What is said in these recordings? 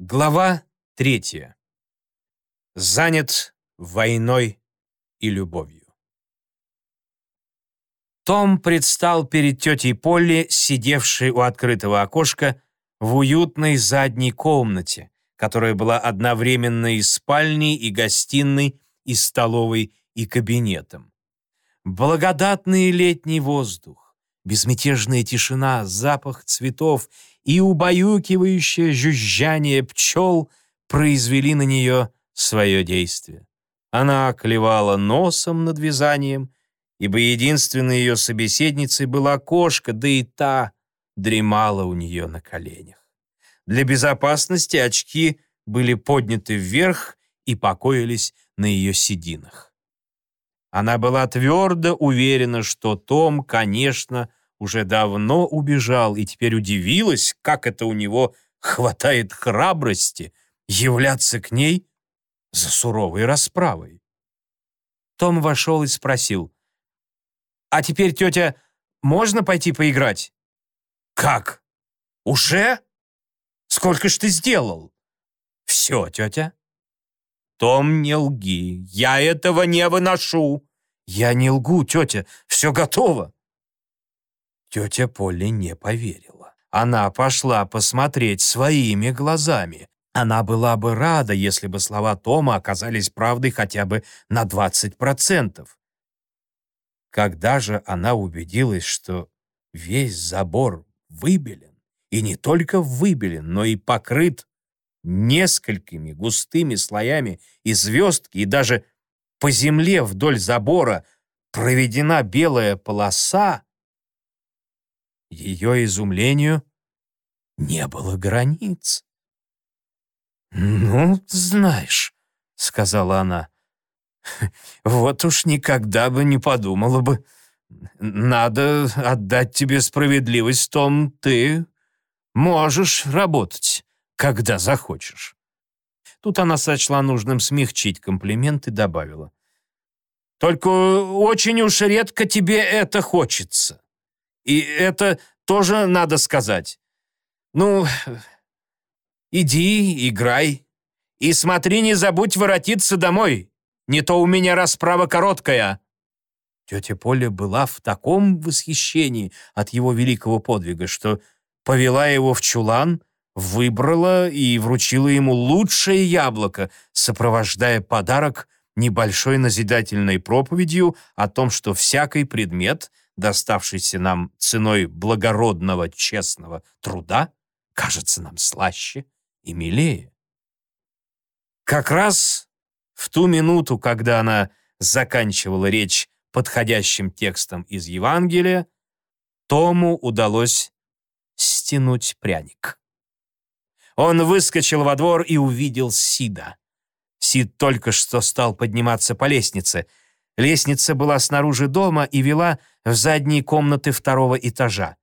Глава третья. Занят войной и любовью. Том предстал перед тетей Полли, сидевшей у открытого окошка в уютной задней комнате, которая была одновременно и спальней, и гостиной, и столовой, и кабинетом. Благодатный летний воздух, безмятежная тишина, запах цветов и убаюкивающее жужжание пчел произвели на нее свое действие. Она клевала носом над вязанием, ибо единственной ее собеседницей была кошка, да и та дремала у нее на коленях. Для безопасности очки были подняты вверх и покоились на ее сединах. Она была твердо уверена, что Том, конечно, уже давно убежал и теперь удивилась, как это у него хватает храбрости являться к ней за суровой расправой. Том вошел и спросил, «А теперь, тетя, можно пойти поиграть?» «Как? Уже? Сколько ж ты сделал?» «Все, тетя». «Том, не лги, я этого не выношу». «Я не лгу, тетя, все готово». Тетя Полли не поверила. Она пошла посмотреть своими глазами. Она была бы рада, если бы слова Тома оказались правдой хотя бы на 20%. Когда же она убедилась, что весь забор выбелен, и не только выбелен, но и покрыт несколькими густыми слоями и звездки, и даже по земле вдоль забора проведена белая полоса, ее изумлению не было границ. «Ну, знаешь», — сказала она, — «вот уж никогда бы не подумала бы. Надо отдать тебе справедливость том, ты можешь работать, когда захочешь». Тут она сочла нужным смягчить комплимент и добавила. «Только очень уж редко тебе это хочется. И это тоже надо сказать. Ну, иди, играй. И смотри, не забудь воротиться домой. Не то у меня расправа короткая». Тетя Поля была в таком восхищении от его великого подвига, что повела его в чулан, выбрала и вручила ему лучшее яблоко, сопровождая подарок небольшой назидательной проповедью о том, что всякий предмет — доставшийся нам ценой благородного честного труда, кажется нам слаще и милее. Как раз в ту минуту, когда она заканчивала речь подходящим текстом из Евангелия, Тому удалось стянуть пряник. Он выскочил во двор и увидел Сида. Сид только что стал подниматься по лестнице — Лестница была снаружи дома и вела в задние комнаты второго этажа.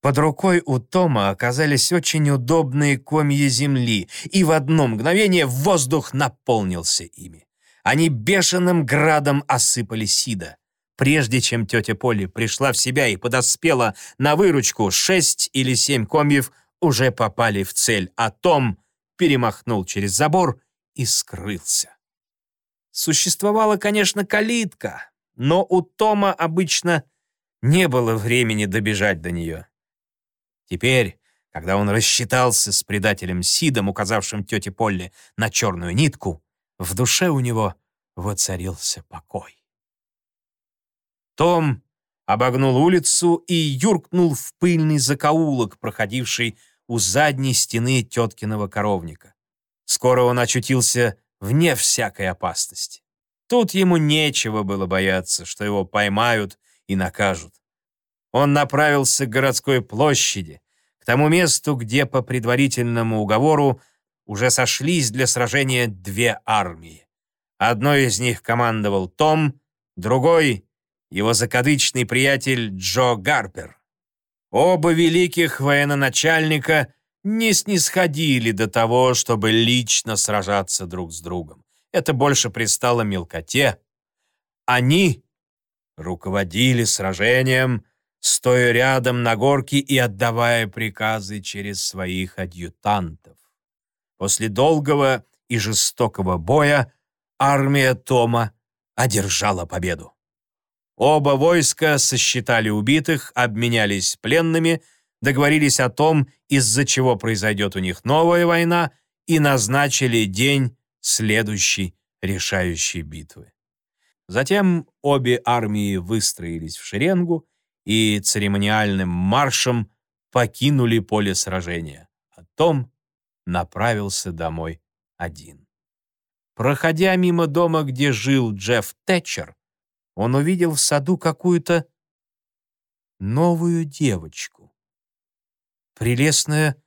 Под рукой у Тома оказались очень удобные комья земли, и в одно мгновение воздух наполнился ими. Они бешеным градом осыпали Сида. Прежде чем тетя Поли пришла в себя и подоспела на выручку, шесть или семь комьев уже попали в цель, а Том перемахнул через забор и скрылся. Существовала, конечно, калитка, но у Тома обычно не было времени добежать до нее. Теперь, когда он рассчитался с предателем Сидом, указавшим тете Полли на черную нитку, в душе у него воцарился покой. Том обогнул улицу и юркнул в пыльный закоулок, проходивший у задней стены теткиного коровника. Скоро он очутился вне всякой опасности. Тут ему нечего было бояться, что его поймают и накажут. Он направился к городской площади, к тому месту, где по предварительному уговору уже сошлись для сражения две армии. Одной из них командовал Том, другой — его закадычный приятель Джо Гарпер. Оба великих военачальника не снисходили до того, чтобы лично сражаться друг с другом. Это больше пристало мелкоте. Они руководили сражением, стоя рядом на горке и отдавая приказы через своих адъютантов. После долгого и жестокого боя армия Тома одержала победу. Оба войска сосчитали убитых, обменялись пленными, договорились о том, из-за чего произойдет у них новая война, и назначили день следующей решающей битвы. Затем обе армии выстроились в шеренгу и церемониальным маршем покинули поле сражения, а Том направился домой один. Проходя мимо дома, где жил Джефф Тэтчер, он увидел в саду какую-то новую девочку. Прелестное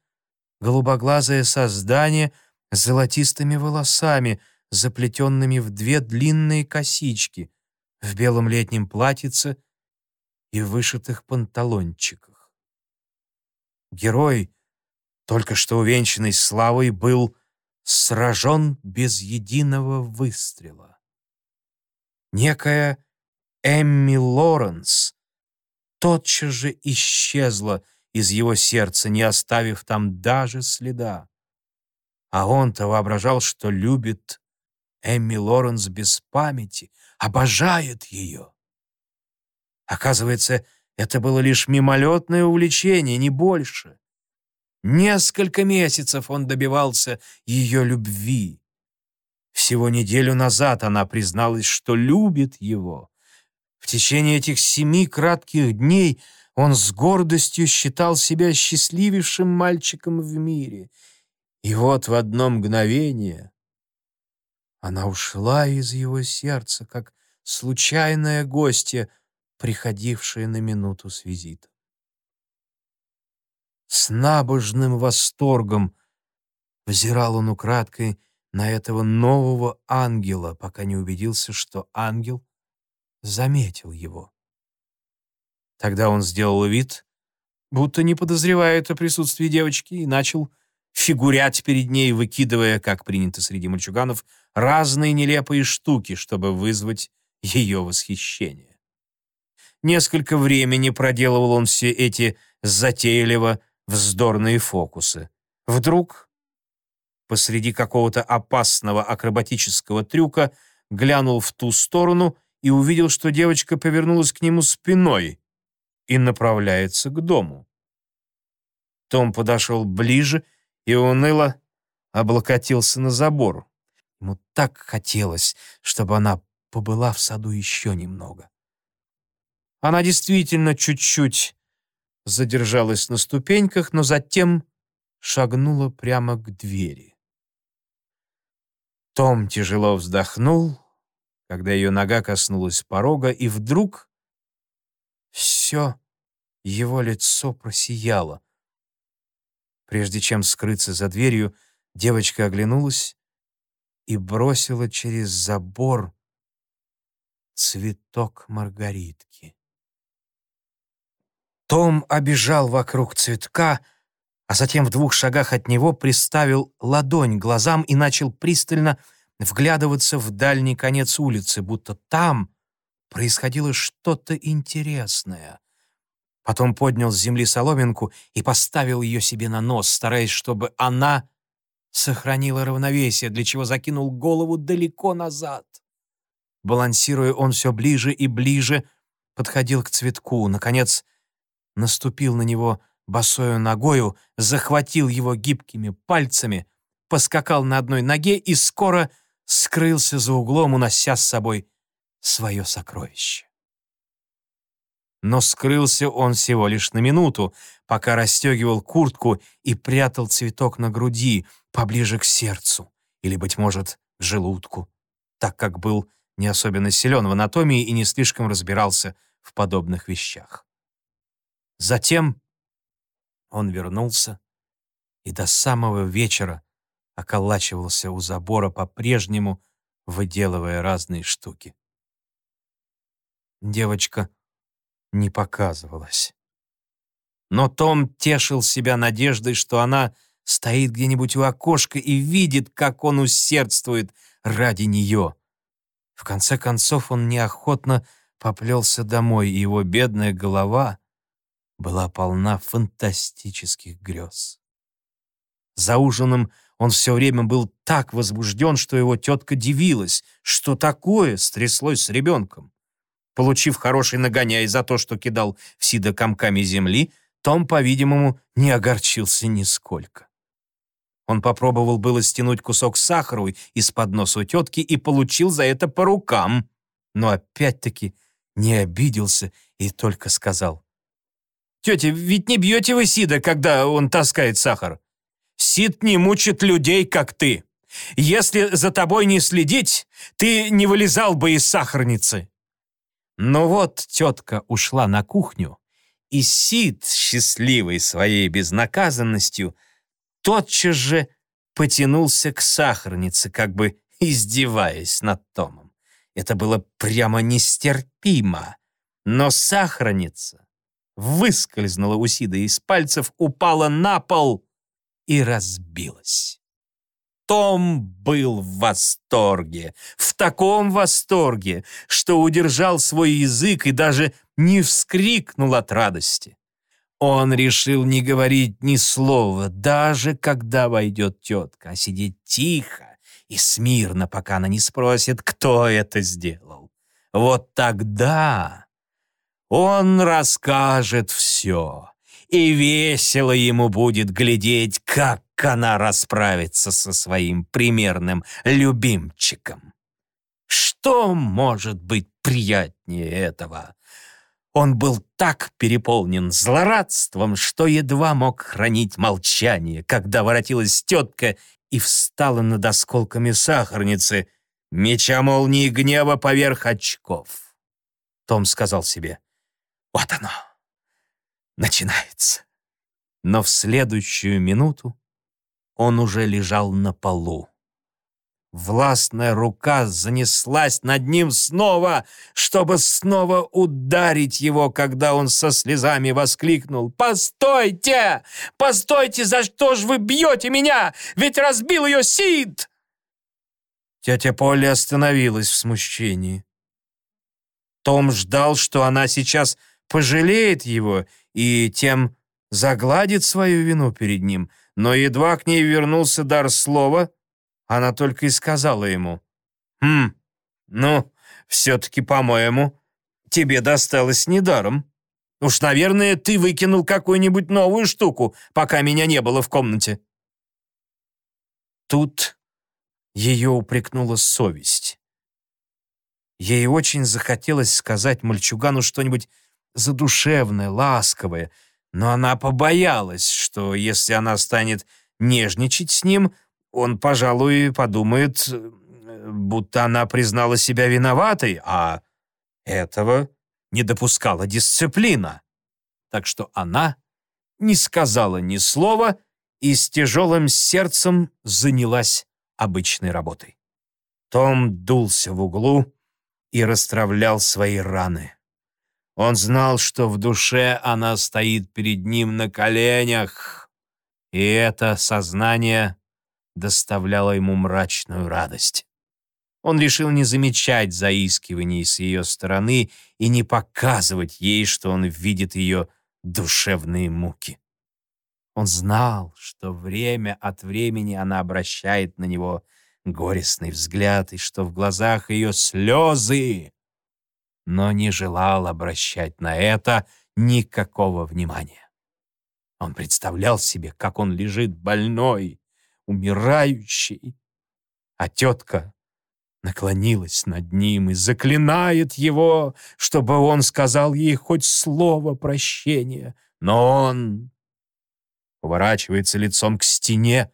голубоглазое создание с золотистыми волосами, заплетенными в две длинные косички, в белом летнем платьице и вышитых панталончиках. Герой, только что увенчанный славой, был сражен без единого выстрела. Некая Эмми Лоренс тотчас же исчезла из его сердца, не оставив там даже следа. А он-то воображал, что любит Эмми Лоренс без памяти, обожает ее. Оказывается, это было лишь мимолетное увлечение, не больше. Несколько месяцев он добивался ее любви. Всего неделю назад она призналась, что любит его. В течение этих семи кратких дней он с гордостью считал себя счастливейшим мальчиком в мире. И вот в одно мгновение она ушла из его сердца, как случайная гостья, приходившая на минуту с визитом. С набожным восторгом взирал он украдкой на этого нового ангела, пока не убедился, что ангел заметил его. Тогда он сделал вид, будто не подозревает о присутствии девочки, и начал фигурять перед ней, выкидывая, как принято среди мальчуганов, разные нелепые штуки, чтобы вызвать ее восхищение. Несколько времени проделывал он все эти затейливо вздорные фокусы. Вдруг, посреди какого-то опасного акробатического трюка, глянул в ту сторону и увидел, что девочка повернулась к нему спиной и направляется к дому. Том подошел ближе и уныло облокотился на забор. Ему так хотелось, чтобы она побыла в саду еще немного. Она действительно чуть-чуть задержалась на ступеньках, но затем шагнула прямо к двери. Том тяжело вздохнул когда ее нога коснулась порога, и вдруг все его лицо просияло. Прежде чем скрыться за дверью, девочка оглянулась и бросила через забор цветок маргаритки. Том обежал вокруг цветка, а затем в двух шагах от него приставил ладонь глазам и начал пристально вглядываться в дальний конец улицы, будто там происходило что-то интересное. Потом поднял с земли соломинку и поставил ее себе на нос, стараясь, чтобы она сохранила равновесие, для чего закинул голову далеко назад. Балансируя, он все ближе и ближе подходил к цветку. Наконец, наступил на него босою ногою, захватил его гибкими пальцами, поскакал на одной ноге и скоро — скрылся за углом, унося с собой свое сокровище. Но скрылся он всего лишь на минуту, пока расстегивал куртку и прятал цветок на груди, поближе к сердцу, или, быть может, к желудку, так как был не особенно силен в анатомии и не слишком разбирался в подобных вещах. Затем он вернулся и до самого вечера околачивался у забора по-прежнему, выделывая разные штуки. Девочка не показывалась. Но Том тешил себя надеждой, что она стоит где-нибудь у окошка и видит, как он усердствует ради нее. В конце концов он неохотно поплелся домой, и его бедная голова была полна фантастических грез. За ужином Он все время был так возбужден, что его тетка дивилась, что такое стряслось с ребенком. Получив хороший нагоняй за то, что кидал в Сида комками земли, Том, по-видимому, не огорчился нисколько. Он попробовал было стянуть кусок сахара из-под носа у тетки и получил за это по рукам, но опять-таки не обиделся и только сказал. «Тетя, ведь не бьете вы Сида, когда он таскает сахар? Сид не мучит людей, как ты. Если за тобой не следить, ты не вылезал бы из сахарницы». Но вот тетка ушла на кухню, и Сид, счастливый своей безнаказанностью, тотчас же потянулся к сахарнице, как бы издеваясь над Томом. Это было прямо нестерпимо. Но сахарница выскользнула у Сида из пальцев, упала на пол и разбилась. Том был в восторге, в таком восторге, что удержал свой язык и даже не вскрикнул от радости. Он решил не говорить ни слова, даже когда войдет тетка, а сидеть тихо и смирно, пока она не спросит, кто это сделал. Вот тогда он расскажет все, и весело ему будет глядеть, как она расправится со своим примерным любимчиком. Что может быть приятнее этого? Он был так переполнен злорадством, что едва мог хранить молчание, когда воротилась тетка и встала над осколками сахарницы, меча молнии гнева поверх очков. Том сказал себе, «Вот оно, начинается». Но в следующую минуту он уже лежал на полу. Властная рука занеслась над ним снова, чтобы снова ударить его, когда он со слезами воскликнул. «Постойте! Постойте! За что же вы бьете меня? Ведь разбил ее Сид!» Тетя Поля остановилась в смущении. Том ждал, что она сейчас пожалеет его и тем загладит свою вину перед ним, но едва к ней вернулся дар слова — она только и сказала ему. «Хм, ну, все-таки, по-моему, тебе досталось недаром. Уж, наверное, ты выкинул какую-нибудь новую штуку, пока меня не было в комнате». Тут ее упрекнула совесть. Ей очень захотелось сказать мальчугану что-нибудь задушевное, ласковое, но она побоялась, что если она станет нежничать с ним, он, пожалуй, подумает, будто она признала себя виноватой, а этого не допускала дисциплина. Так что она не сказала ни слова и с тяжелым сердцем занялась обычной работой. Том дулся в углу и расстравлял свои раны. Он знал, что в душе она стоит перед ним на коленях, и это сознание доставляло ему мрачную радость. Он решил не замечать заискиваний с ее стороны и не показывать ей, что он видит ее душевные муки. Он знал, что время от времени она обращает на него горестный взгляд и что в глазах ее слезы, но не желал обращать на это никакого внимания. Он представлял себе, как он лежит больной, умирающий. А тетка наклонилась над ним и заклинает его, чтобы он сказал ей хоть слово прощения. Но он поворачивается лицом к стене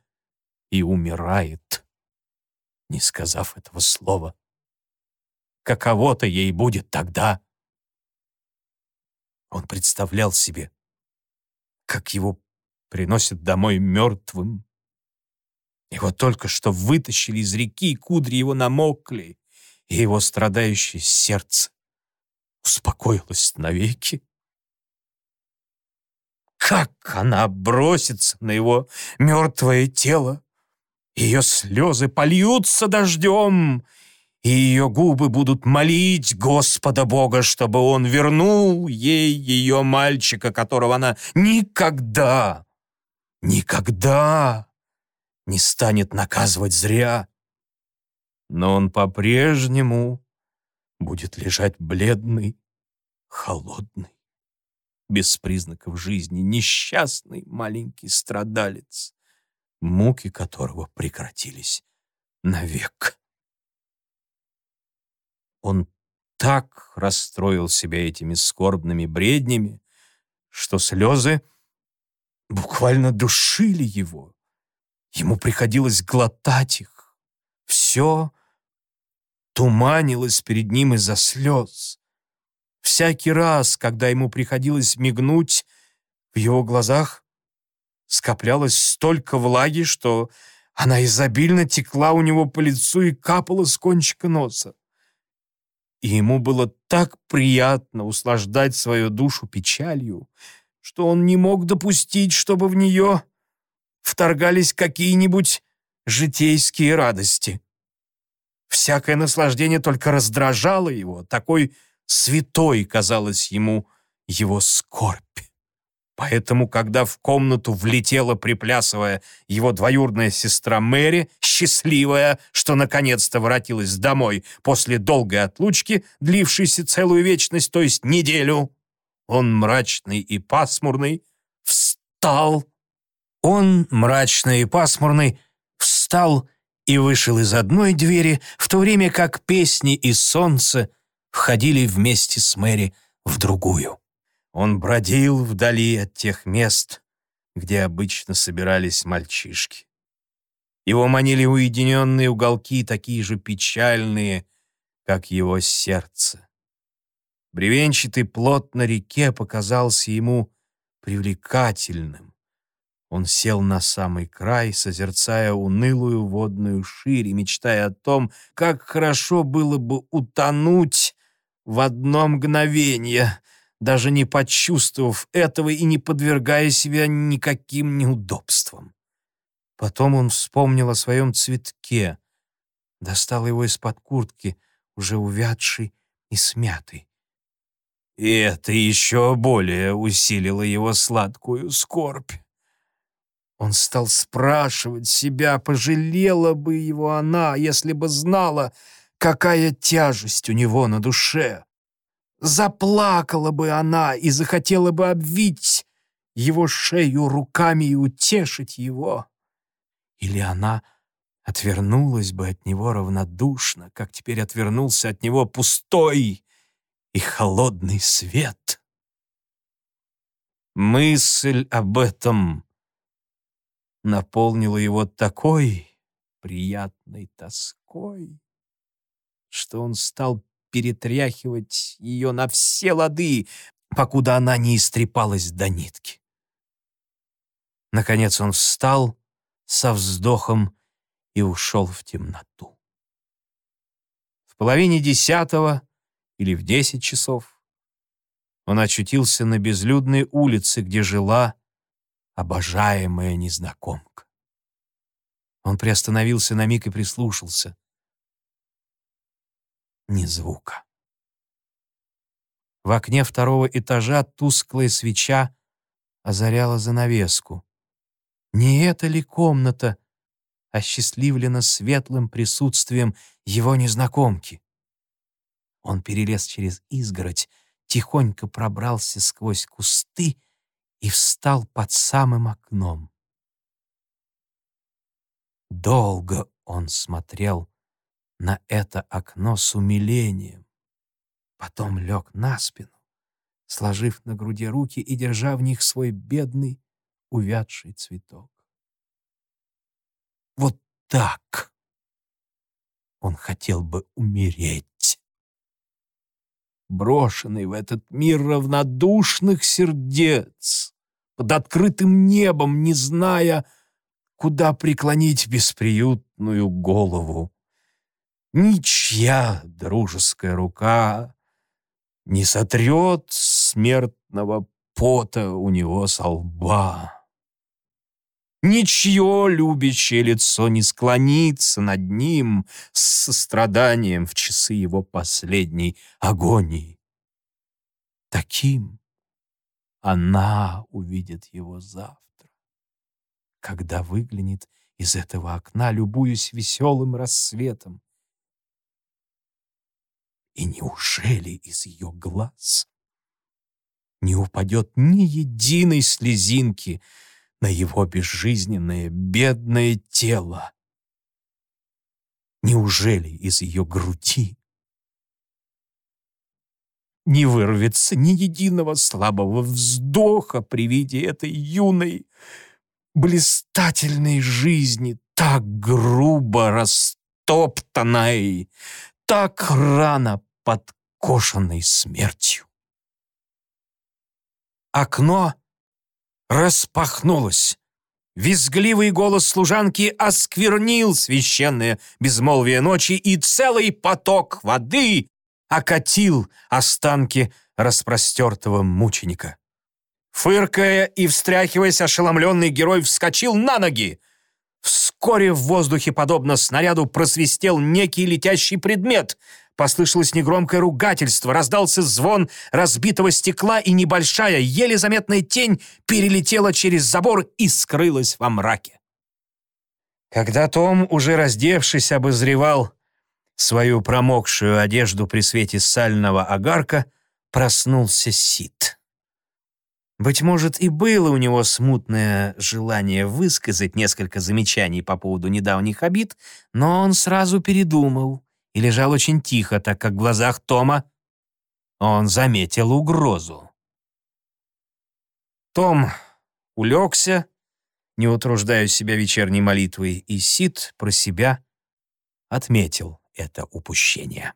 и умирает, не сказав этого слова. Каково-то ей будет тогда. Он представлял себе, как его приносят домой мертвым, его только что вытащили из реки, кудри его намокли, и его страдающее сердце успокоилось навеки. Как она бросится на его мертвое тело! Ее слезы польются дождем, и ее губы будут молить Господа Бога, чтобы он вернул ей ее мальчика, которого она никогда, никогда не станет наказывать зря. Но он по-прежнему будет лежать бледный, холодный, без признаков жизни, несчастный маленький страдалец, муки которого прекратились навек. Он так расстроил себя этими скорбными бреднями, что слезы буквально душили его. Ему приходилось глотать их. Все туманилось перед ним из-за слез. Всякий раз, когда ему приходилось мигнуть, в его глазах скоплялось столько влаги, что она изобильно текла у него по лицу и капала с кончика носа. И ему было так приятно услаждать свою душу печалью, что он не мог допустить, чтобы в нее вторгались какие-нибудь житейские радости. Всякое наслаждение только раздражало его, такой святой казалась ему его скорбь. Поэтому, когда в комнату влетела, приплясывая, его двоюродная сестра Мэри, счастливая, что наконец-то воротилась домой после долгой отлучки, длившейся целую вечность, то есть неделю, он, мрачный и пасмурный, встал. Он, мрачный и пасмурный, встал и вышел из одной двери, в то время как песни и солнце входили вместе с Мэри в другую. Он бродил вдали от тех мест, где обычно собирались мальчишки. Его манили уединенные уголки, такие же печальные, как его сердце. Бревенчатый плот на реке показался ему привлекательным. Он сел на самый край, созерцая унылую водную ширь и мечтая о том, как хорошо было бы утонуть в одно мгновение — даже не почувствовав этого и не подвергая себя никаким неудобствам. Потом он вспомнил о своем цветке, достал его из-под куртки, уже увядший и смятый. И это еще более усилило его сладкую скорбь. Он стал спрашивать себя, пожалела бы его она, если бы знала, какая тяжесть у него на душе. Заплакала бы она и захотела бы обвить его шею руками и утешить его. Или она отвернулась бы от него равнодушно, как теперь отвернулся от него пустой и холодный свет. Мысль об этом наполнила его такой приятной тоской, что он стал перетряхивать ее на все лады, покуда она не истрепалась до нитки. Наконец он встал со вздохом и ушел в темноту. В половине десятого или в десять часов он очутился на безлюдной улице, где жила обожаемая незнакомка. Он приостановился на миг и прислушался ни звука. В окне второго этажа тусклая свеча озаряла занавеску. Не эта ли комната осчастливлена светлым присутствием его незнакомки? Он перелез через изгородь, тихонько пробрался сквозь кусты и встал под самым окном. Долго он смотрел на это окно с умилением. Потом лег на спину, сложив на груди руки и держа в них свой бедный, увядший цветок. Вот так он хотел бы умереть. Брошенный в этот мир равнодушных сердец, под открытым небом, не зная, куда преклонить бесприютную голову ничья дружеская рука не сотрет смертного пота у него со лба. Ничье любящее лицо не склонится над ним с состраданием в часы его последней агонии. Таким она увидит его завтра, когда выглянет из этого окна, любуюсь веселым рассветом. И неужели из ее глаз не упадет ни единой слезинки на его безжизненное, бедное тело? Неужели из ее груди не вырвется ни единого слабого вздоха при виде этой юной, блистательной жизни, так грубо растоптанной, так рано подкошенной смертью. Окно распахнулось. Визгливый голос служанки осквернил священное безмолвие ночи, и целый поток воды окатил останки распростертого мученика. Фыркая и встряхиваясь, ошеломленный герой вскочил на ноги. Вскоре в воздухе, подобно снаряду, просвистел некий летящий предмет. Послышалось негромкое ругательство, раздался звон разбитого стекла, и небольшая, еле заметная тень перелетела через забор и скрылась во мраке. Когда Том, уже раздевшись, обозревал свою промокшую одежду при свете сального огарка, проснулся Сид. Быть может, и было у него смутное желание высказать несколько замечаний по поводу недавних обид, но он сразу передумал и лежал очень тихо, так как в глазах Тома он заметил угрозу. Том улегся, не утруждая себя вечерней молитвой, и Сид про себя отметил это упущение.